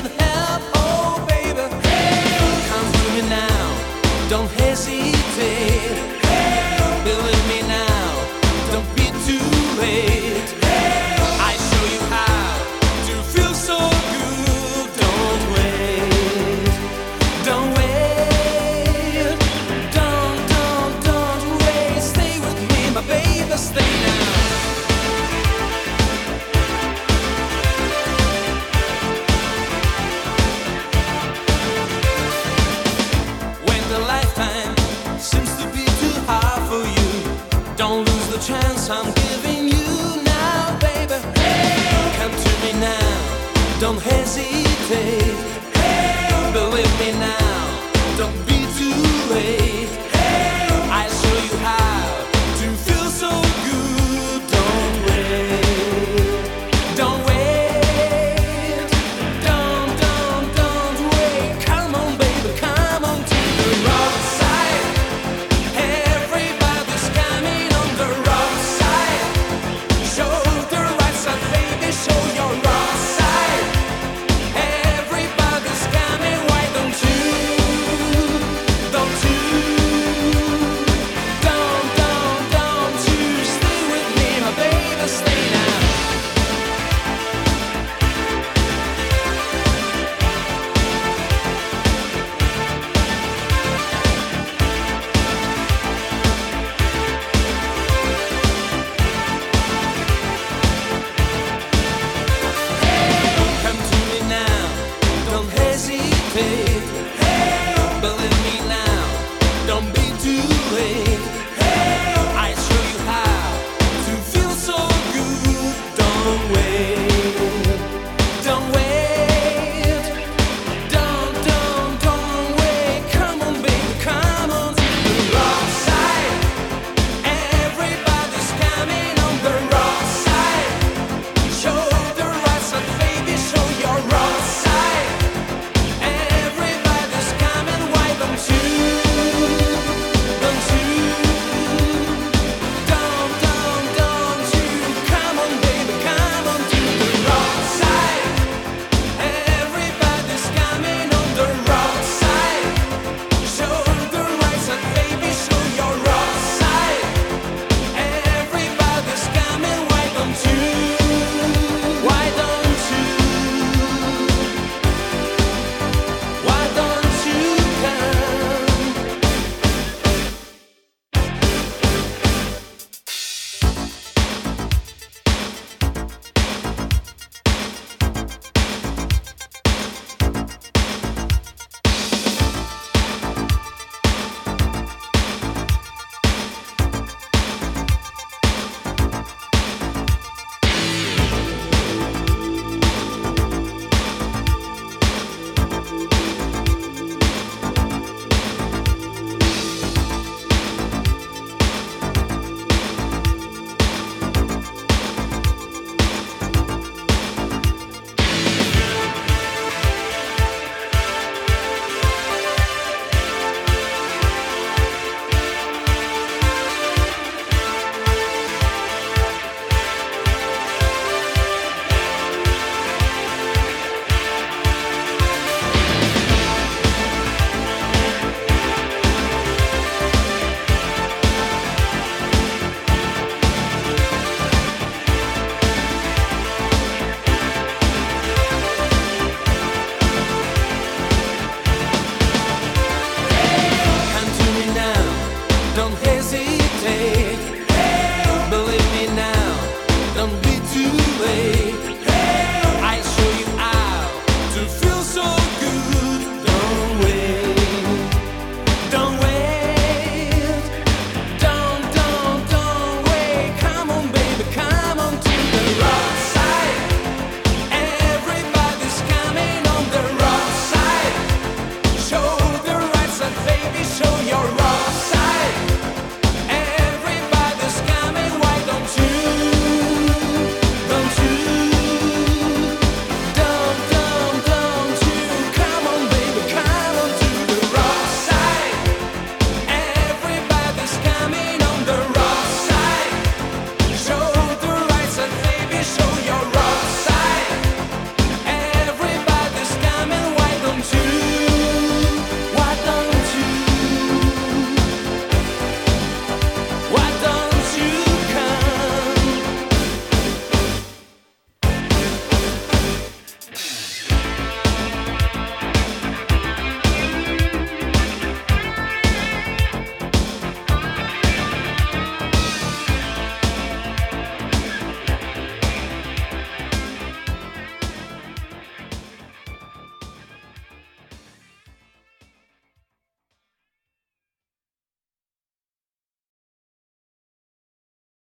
never chance I'm giving you now, baby. Come to me now, don't hesitate. Hey,